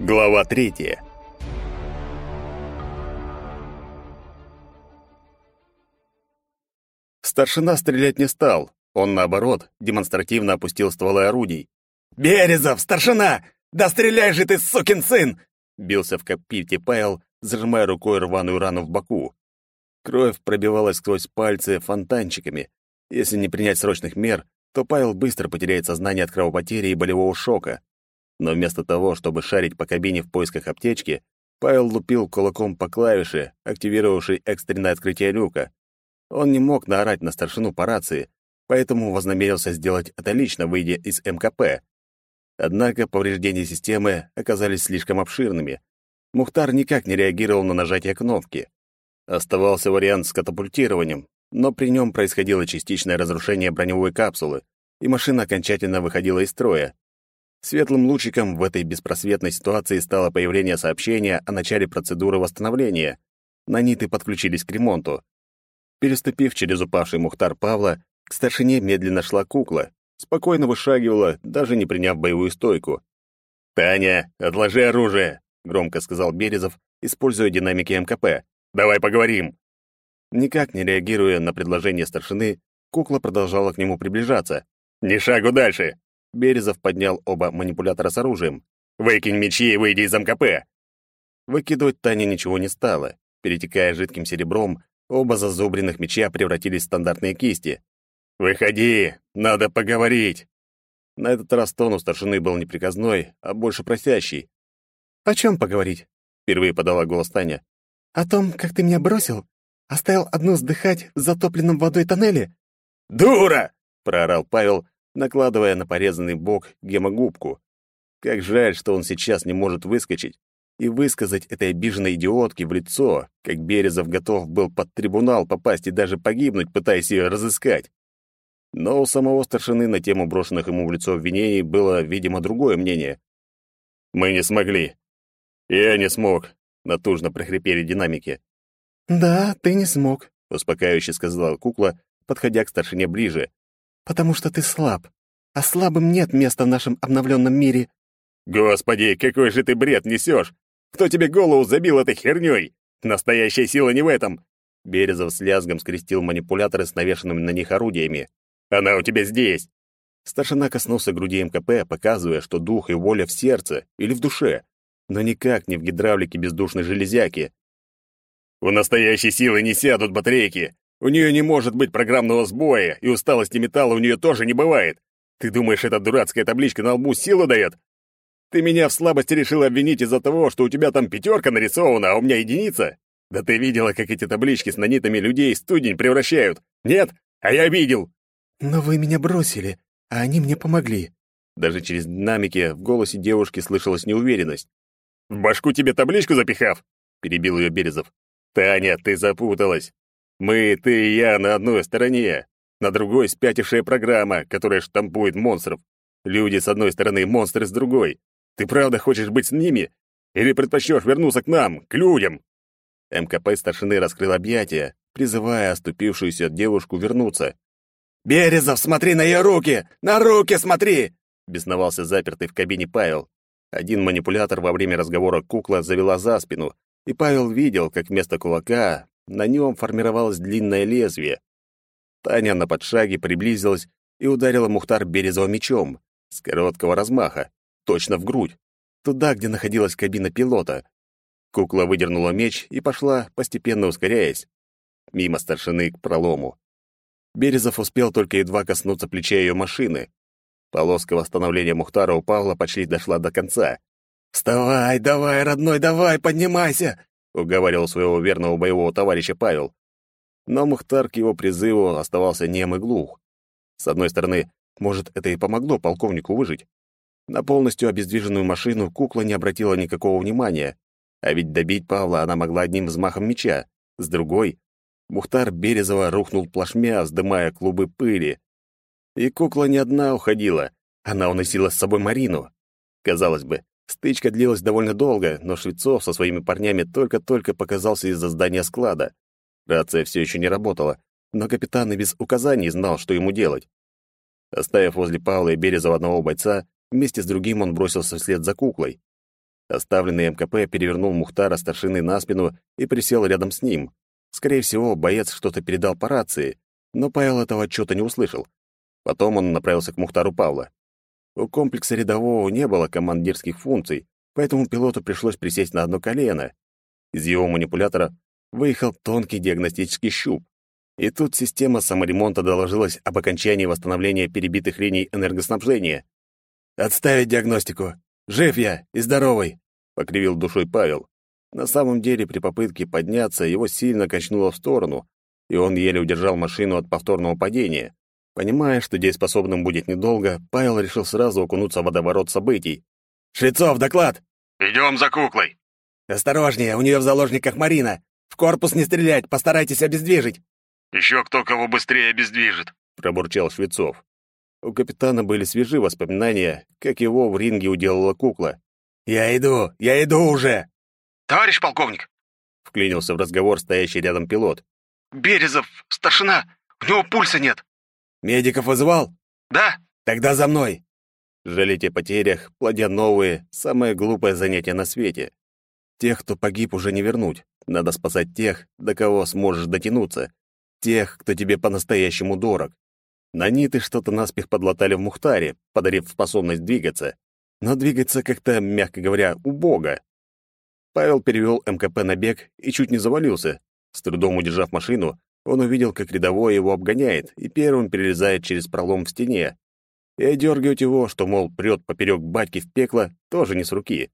Глава третья. Старшина стрелять не стал. Он, наоборот, демонстративно опустил стволы орудий. «Березов, старшина! Да стреляй же ты, сукин сын!» Бился в копите Павел, зажимая рукой рваную рану в боку. Кровь пробивалась сквозь пальцы фонтанчиками. Если не принять срочных мер, то Павел быстро потеряет сознание от кровопотери и болевого шока. Но вместо того, чтобы шарить по кабине в поисках аптечки, Павел лупил кулаком по клавише, активировавшей экстренное открытие люка. Он не мог наорать на старшину по рации, поэтому вознамерился сделать это лично, выйдя из МКП. Однако повреждения системы оказались слишком обширными. Мухтар никак не реагировал на нажатие кнопки. Оставался вариант с катапультированием, но при нем происходило частичное разрушение броневой капсулы, и машина окончательно выходила из строя. Светлым лучиком в этой беспросветной ситуации стало появление сообщения о начале процедуры восстановления. Наниты подключились к ремонту. Переступив через упавший Мухтар Павла, к старшине медленно шла кукла, спокойно вышагивала, даже не приняв боевую стойку. «Таня, отложи оружие!» — громко сказал Березов, используя динамики МКП. «Давай поговорим!» Никак не реагируя на предложение старшины, кукла продолжала к нему приближаться. «Ни шагу дальше!» Березов поднял оба манипулятора с оружием. «Выкинь мечи и выйди из МКП!» Выкидывать Таня ничего не стала. Перетекая жидким серебром, Оба зазубренных меча превратились в стандартные кисти. «Выходи! Надо поговорить!» На этот раз тон у старшины был не приказной, а больше просящий. «О чем поговорить?» — впервые подала голос Таня. «О том, как ты меня бросил? Оставил одну сдыхать в затопленном водой тоннеле?» «Дура!» — проорал Павел, накладывая на порезанный бок гемогубку. Как жаль, что он сейчас не может выскочить и высказать этой обиженной идиотке в лицо, как Березов готов был под трибунал попасть и даже погибнуть, пытаясь ее разыскать. Но у самого старшины на тему брошенных ему в лицо обвинений было, видимо, другое мнение. «Мы не смогли. Я не смог», — натужно прохрипели динамики. «Да, ты не смог», — успокаивающе сказала кукла, подходя к старшине ближе. «Потому что ты слаб. А слабым нет места в нашем обновленном мире». «Господи, какой же ты бред несешь! Кто тебе голову забил этой хернёй? Настоящая сила не в этом!» Березов с лязгом скрестил манипуляторы с навешанными на них орудиями. «Она у тебя здесь!» Старшина коснулся груди МКП, показывая, что дух и воля в сердце или в душе, но никак не в гидравлике бездушной железяки. «У настоящей силы не сядут батарейки. У нее не может быть программного сбоя, и усталости металла у нее тоже не бывает. Ты думаешь, эта дурацкая табличка на лбу силу дает? Ты меня в слабости решил обвинить из-за того, что у тебя там пятерка нарисована, а у меня единица? Да ты видела, как эти таблички с нанитами людей студень превращают? Нет? А я видел!» «Но вы меня бросили, а они мне помогли». Даже через динамики в голосе девушки слышалась неуверенность. «В башку тебе табличку запихав?» — перебил ее Березов. «Таня, ты запуталась. Мы, ты и я на одной стороне, на другой спятившая программа, которая штампует монстров. Люди с одной стороны, монстры с другой. Ты правда хочешь быть с ними? Или предпочтешь вернуться к нам, к людям?» МКП старшины раскрыл объятия, призывая оступившуюся девушку вернуться. «Березов, смотри на ее руки! На руки смотри!» бесновался запертый в кабине Павел. Один манипулятор во время разговора кукла завела за спину, и Павел видел, как вместо кулака на нем формировалось длинное лезвие. Таня на подшаге приблизилась и ударила Мухтар Березова мечом с короткого размаха точно в грудь, туда, где находилась кабина пилота. Кукла выдернула меч и пошла, постепенно ускоряясь, мимо старшины к пролому. Березов успел только едва коснуться плеча ее машины. Полоска восстановления Мухтара у Павла почти дошла до конца. «Вставай, давай, родной, давай, поднимайся!» — уговаривал своего верного боевого товарища Павел. Но Мухтар к его призыву оставался нем и глух. С одной стороны, может, это и помогло полковнику выжить. На полностью обездвиженную машину кукла не обратила никакого внимания, а ведь добить Павла она могла одним взмахом меча. С другой, Мухтар Березова рухнул плашмя, вздымая клубы пыли. И кукла не одна уходила, она уносила с собой Марину. Казалось бы, стычка длилась довольно долго, но Швецов со своими парнями только-только показался из-за здания склада. Рация все еще не работала, но капитан и без указаний знал, что ему делать. Оставив возле Павла и Березова одного бойца, вместе с другим он бросился вслед за куклой. Оставленный МКП перевернул Мухтара старшины на спину и присел рядом с ним. Скорее всего, боец что-то передал по рации, но Павел этого отчета не услышал. Потом он направился к Мухтару Павла. У комплекса рядового не было командирских функций, поэтому пилоту пришлось присесть на одно колено. Из его манипулятора выехал тонкий диагностический щуп. И тут система саморемонта доложилась об окончании восстановления перебитых линий энергоснабжения. «Отставить диагностику! Жив я и здоровый!» — покривил душой Павел. На самом деле, при попытке подняться, его сильно качнуло в сторону, и он еле удержал машину от повторного падения. Понимая, что дееспособным будет недолго, Павел решил сразу окунуться в водоворот событий. «Швецов, доклад!» «Идем за куклой!» «Осторожнее, у нее в заложниках Марина! В корпус не стрелять, постарайтесь обездвижить!» «Еще кто кого быстрее обездвижит!» — пробурчал Швецов. У капитана были свежи воспоминания, как его в ринге уделала кукла. «Я иду! Я иду уже!» «Товарищ полковник!» — вклинился в разговор стоящий рядом пилот. «Березов, старшина! У него пульса нет!» «Медиков вызывал?» «Да». «Тогда за мной!» Жалеть о потерях, плодя новые, самое глупое занятие на свете. Тех, кто погиб, уже не вернуть. Надо спасать тех, до кого сможешь дотянуться. Тех, кто тебе по-настоящему дорог. На ниты что-то наспех подлатали в Мухтаре, подарив способность двигаться. Но двигаться как-то, мягко говоря, убого. Павел перевел МКП на бег и чуть не завалился. С трудом удержав машину, он увидел, как рядовой его обгоняет и первым перелезает через пролом в стене. И одергивать его, что, мол, прет поперек батьки в пекло, тоже не с руки.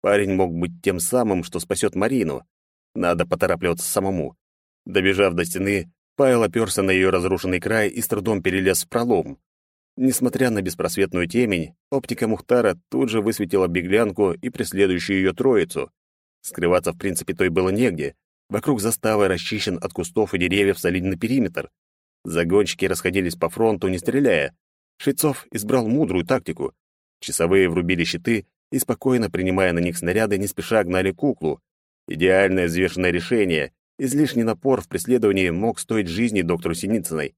Парень мог быть тем самым, что спасет Марину. Надо поторапливаться самому. Добежав до стены, Павел оперся на ее разрушенный край и с трудом перелез в пролом. Несмотря на беспросветную темень, оптика Мухтара тут же высветила беглянку и преследующую ее троицу. Скрываться, в принципе, той было негде, Вокруг заставы расчищен от кустов и деревьев солидный периметр. Загонщики расходились по фронту, не стреляя. Швецов избрал мудрую тактику. Часовые врубили щиты и, спокойно принимая на них снаряды, не спеша гнали куклу. Идеальное взвешенное решение. Излишний напор в преследовании мог стоить жизни доктору Синицыной.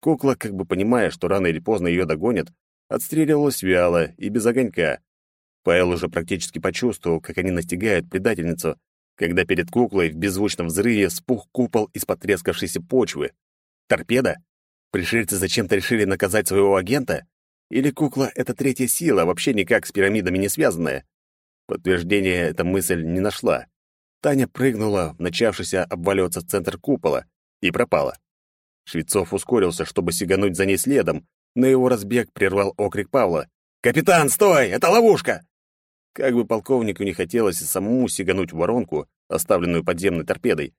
Кукла, как бы понимая, что рано или поздно ее догонят, отстреливалась вяло и без огонька. Павел уже практически почувствовал, как они настигают предательницу, когда перед куклой в беззвучном взрыве спух купол из потрескавшейся почвы. Торпеда? Пришельцы зачем-то решили наказать своего агента? Или кукла — это третья сила, вообще никак с пирамидами не связанная? Подтверждения эта мысль не нашла. Таня прыгнула в начавшийся обваливаться центр купола и пропала. Швецов ускорился, чтобы сигануть за ней следом, но его разбег прервал окрик Павла. «Капитан, стой! Это ловушка!» Как бы полковнику не хотелось самому сигануть в воронку, оставленную подземной торпедой,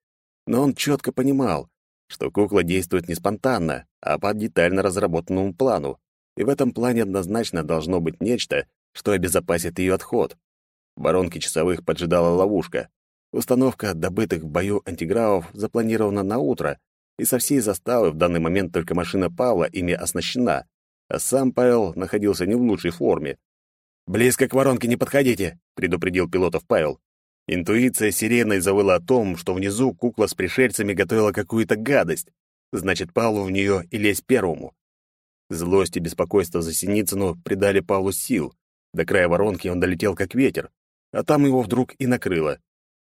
но он четко понимал, что кукла действует не спонтанно, а по детально разработанному плану, и в этом плане однозначно должно быть нечто, что обезопасит ее отход. В воронке часовых поджидала ловушка. Установка добытых в бою антигравов запланирована на утро, и со всей заставы в данный момент только машина Павла ими оснащена, а сам Павел находился не в лучшей форме. «Близко к воронке не подходите», — предупредил пилотов Павел. Интуиция сиреной завыла о том, что внизу кукла с пришельцами готовила какую-то гадость. Значит, Павлу в нее и лезть первому. Злость и беспокойство за Синицыну придали Павлу сил. До края воронки он долетел как ветер, а там его вдруг и накрыло.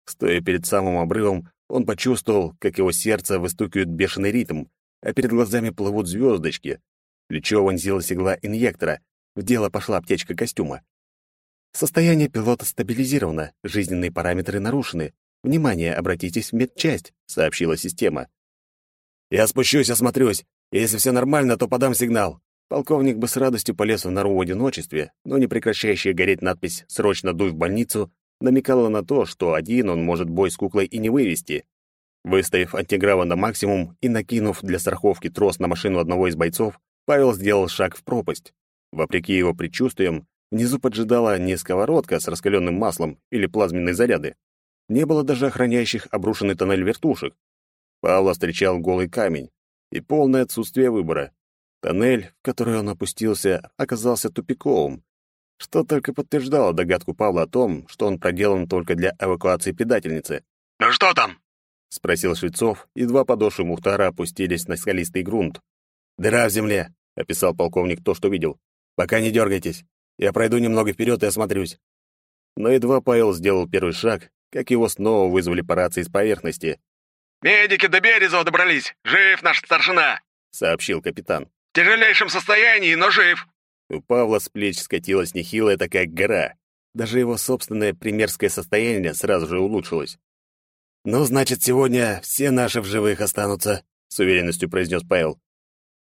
Стоя перед самым обрывом, он почувствовал, как его сердце выстукивает бешеный ритм, а перед глазами плывут звездочки. Плечо вонзилась игла инъектора, в дело пошла аптечка костюма. Состояние пилота стабилизировано, жизненные параметры нарушены. Внимание, обратитесь в медчасть, сообщила система. Я спущусь, осмотрюсь. Если все нормально, то подам сигнал. Полковник бы с радостью полез в нору в одиночестве, но не прекращающая гореть надпись «Срочно дуй в больницу» намекала на то, что один он может бой с куклой и не вывести. Выставив антиграва на максимум и накинув для страховки трос на машину одного из бойцов, Павел сделал шаг в пропасть. Вопреки его предчувствиям, внизу поджидала не сковородка с раскаленным маслом или плазменные заряды. Не было даже охраняющих обрушенный тоннель вертушек. Павла встречал голый камень и полное отсутствие выбора. Тоннель, в который он опустился, оказался тупиковым, что только подтверждало догадку Павла о том, что он проделан только для эвакуации предательницы. «Ну что там?» — спросил Швецов, и два подошвы Мухтара опустились на скалистый грунт. «Дыра в земле», — описал полковник то, что видел. «Пока не дергайтесь. Я пройду немного вперед и осмотрюсь». Но едва Павел сделал первый шаг, как его снова вызвали по рации с поверхности. «Медики до Березова добрались! Жив наш старшина!» — сообщил капитан. «В тяжелейшем состоянии, но жив!» У Павла с плеч скатилась нехилая такая гора. Даже его собственное примерское состояние сразу же улучшилось. «Ну, значит, сегодня все наши в живых останутся», — с уверенностью произнес Павел.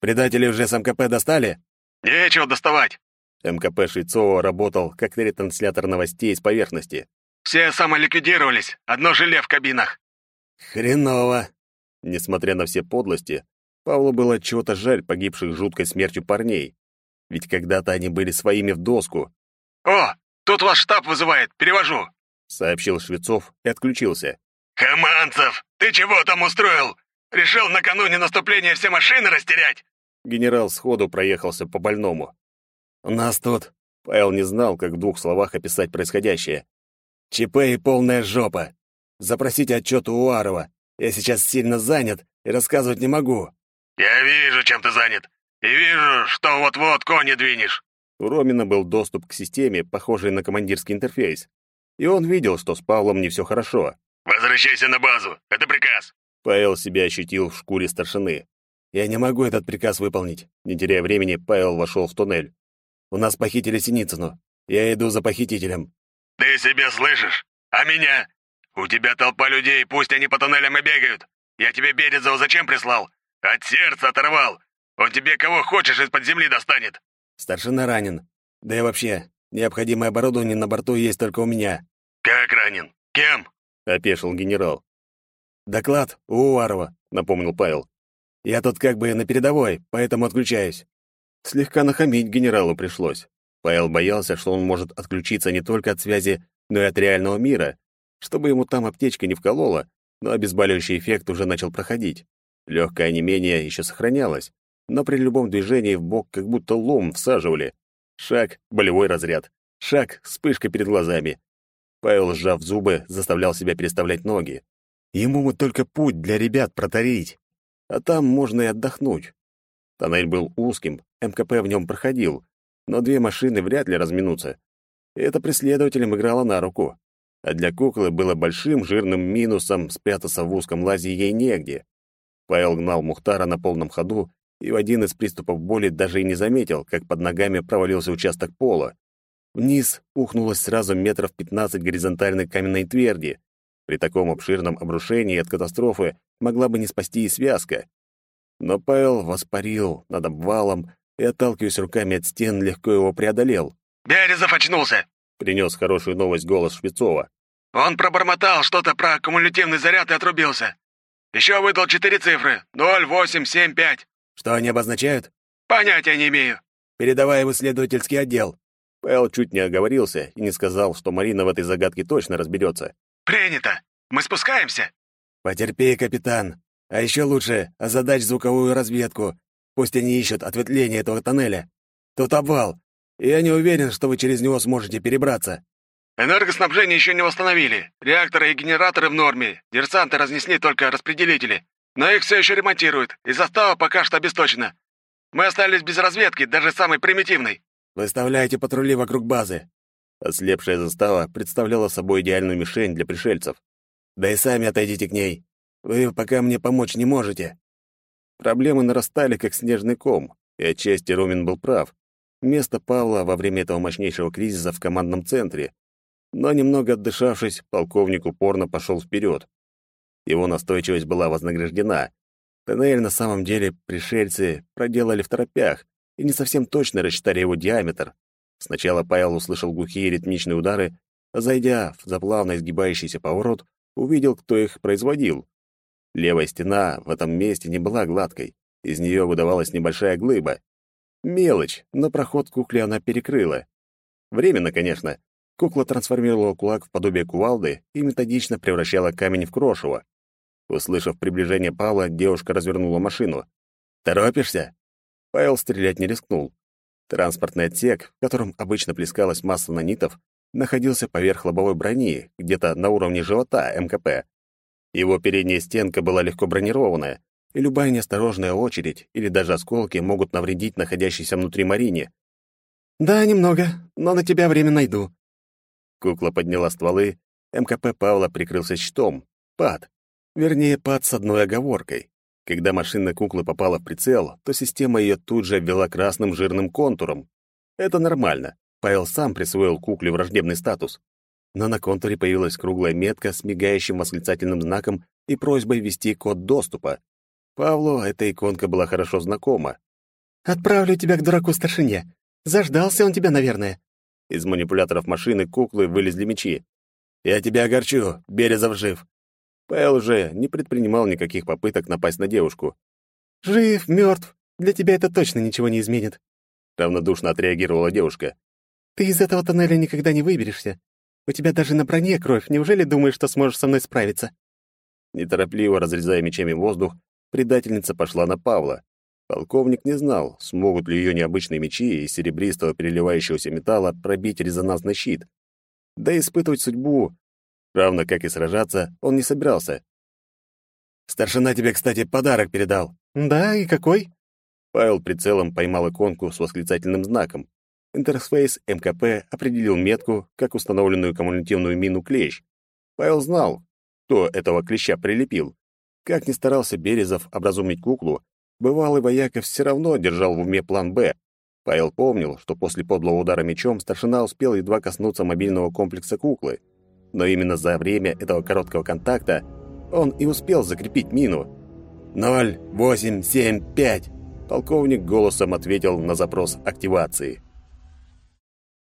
«Предатели уже с МКП достали?» «Нечего доставать!» МКП Швецова работал как ретранслятор новостей с поверхности. «Все самоликвидировались, одно желе в кабинах». «Хреново!» Несмотря на все подлости, Павлу было чего-то жаль погибших жуткой смертью парней. Ведь когда-то они были своими в доску. «О, тут ваш штаб вызывает, перевожу», — сообщил Швецов и отключился. «Команцев, ты чего там устроил? Решил накануне наступления все машины растерять?» Генерал сходу проехался по больному. «У нас тут...» Павел не знал, как в двух словах описать происходящее. «ЧП и полная жопа. Запросите отчет у Уарова. Я сейчас сильно занят и рассказывать не могу». «Я вижу, чем ты занят. И вижу, что вот-вот кони двинешь». У Ромина был доступ к системе, похожей на командирский интерфейс. И он видел, что с Павлом не все хорошо. «Возвращайся на базу. Это приказ». Павел себя ощутил в шкуре старшины. «Я не могу этот приказ выполнить». Не теряя времени, Павел вошел в туннель. «У нас похитили Синицыну. Я иду за похитителем». «Ты себя слышишь? А меня? У тебя толпа людей, пусть они по туннелям и бегают. Я тебе Березова зачем прислал? От сердца оторвал. Он тебе кого хочешь из-под земли достанет». «Старшина ранен. Да и вообще, необходимое оборудование на борту есть только у меня». «Как ранен? Кем?» — опешил генерал. «Доклад у Уварова», — напомнил Павел. «Я тут как бы на передовой, поэтому отключаюсь». Слегка нахамить генералу пришлось. Павел боялся, что он может отключиться не только от связи, но и от реального мира, чтобы ему там аптечка не вколола, но обезболивающий эффект уже начал проходить. Легкое онемение еще сохранялось, но при любом движении в бок как будто лом всаживали. Шаг — болевой разряд. Шаг — вспышка перед глазами. Павел, сжав зубы, заставлял себя переставлять ноги. Ему бы только путь для ребят протарить, а там можно и отдохнуть. Тоннель был узким, МКП в нем проходил, но две машины вряд ли разминутся. это преследователям играло на руку. А для куклы было большим жирным минусом спрятаться в узком лазе ей негде. Павел гнал Мухтара на полном ходу и в один из приступов боли даже и не заметил, как под ногами провалился участок пола. Вниз ухнулось сразу метров пятнадцать горизонтальной каменной тверди. При таком обширном обрушении от катастрофы могла бы не спасти и связка. Но Павел воспарил над обвалом и, отталкиваясь руками от стен, легко его преодолел. «Березов очнулся!» — принес хорошую новость голос Швецова. «Он пробормотал что-то про кумулятивный заряд и отрубился. Еще выдал четыре цифры — ноль, восемь, семь, пять. Что они обозначают? Понятия не имею. Передавай в исследовательский отдел. Пэл чуть не оговорился и не сказал, что Марина в этой загадке точно разберется. Принято. Мы спускаемся. Потерпи, капитан. А еще лучше озадачь звуковую разведку. Пусть они ищут ответвление этого тоннеля. Тут обвал, и я не уверен, что вы через него сможете перебраться. Энергоснабжение еще не восстановили. Реакторы и генераторы в норме. Дерсанты разнесли только распределители. Но их все еще ремонтируют, и застава пока что обесточена. Мы остались без разведки, даже самой примитивной. Выставляйте патрули вокруг базы. Ослепшая застава представляла собой идеальную мишень для пришельцев. Да и сами отойдите к ней. Вы пока мне помочь не можете. Проблемы нарастали, как снежный ком, и отчасти Ромин был прав. Место Павла во время этого мощнейшего кризиса в командном центре, но немного отдышавшись, полковник упорно пошел вперед. Его настойчивость была вознаграждена. Тоннель на самом деле пришельцы проделали в торопях и не совсем точно рассчитали его диаметр. Сначала Павел услышал глухие ритмичные удары, а зайдя в заплавно изгибающийся поворот, увидел, кто их производил. Левая стена в этом месте не была гладкой, из нее выдавалась небольшая глыба. Мелочь, но проход кукле она перекрыла. Временно, конечно, Кукла трансформировала кулак в подобие кувалды и методично превращала камень в крошево. Услышав приближение Павла, девушка развернула машину. «Торопишься?» Павел стрелять не рискнул. Транспортный отсек, в котором обычно плескалась масса нанитов, находился поверх лобовой брони, где-то на уровне живота МКП. Его передняя стенка была легко бронированная, и любая неосторожная очередь или даже осколки могут навредить находящейся внутри Марине. «Да, немного, но на тебя время найду». Кукла подняла стволы, МКП Павла прикрылся щитом. Пад. Вернее, пад с одной оговоркой. Когда машина куклы попала в прицел, то система ее тут же обвела красным жирным контуром. Это нормально. Павел сам присвоил кукле враждебный статус. Но на контуре появилась круглая метка с мигающим восклицательным знаком и просьбой ввести код доступа. Павлу эта иконка была хорошо знакома. «Отправлю тебя к дураку-старшине. Заждался он тебя, наверное». Из манипуляторов машины куклы вылезли мечи. «Я тебя огорчу, Березов жив». Павел уже не предпринимал никаких попыток напасть на девушку. «Жив, мертв. Для тебя это точно ничего не изменит», — равнодушно отреагировала девушка. «Ты из этого тоннеля никогда не выберешься. У тебя даже на броне кровь. Неужели думаешь, что сможешь со мной справиться?» Неторопливо разрезая мечами воздух, предательница пошла на Павла. Полковник не знал, смогут ли ее необычные мечи из серебристого переливающегося металла пробить резонансный щит. Да и испытывать судьбу, равно как и сражаться, он не собирался. «Старшина тебе, кстати, подарок передал». «Да, и какой?» Павел прицелом поймал иконку с восклицательным знаком. Интерфейс МКП определил метку, как установленную кумулятивную мину «Клещ». Павел знал, кто этого клеща прилепил. Как ни старался Березов образумить куклу, бывалый вояков все равно держал в уме план «Б». Павел помнил, что после подлого удара мечом старшина успел едва коснуться мобильного комплекса куклы. Но именно за время этого короткого контакта он и успел закрепить мину. «Ноль, восемь, семь, пять!» Полковник голосом ответил на запрос активации.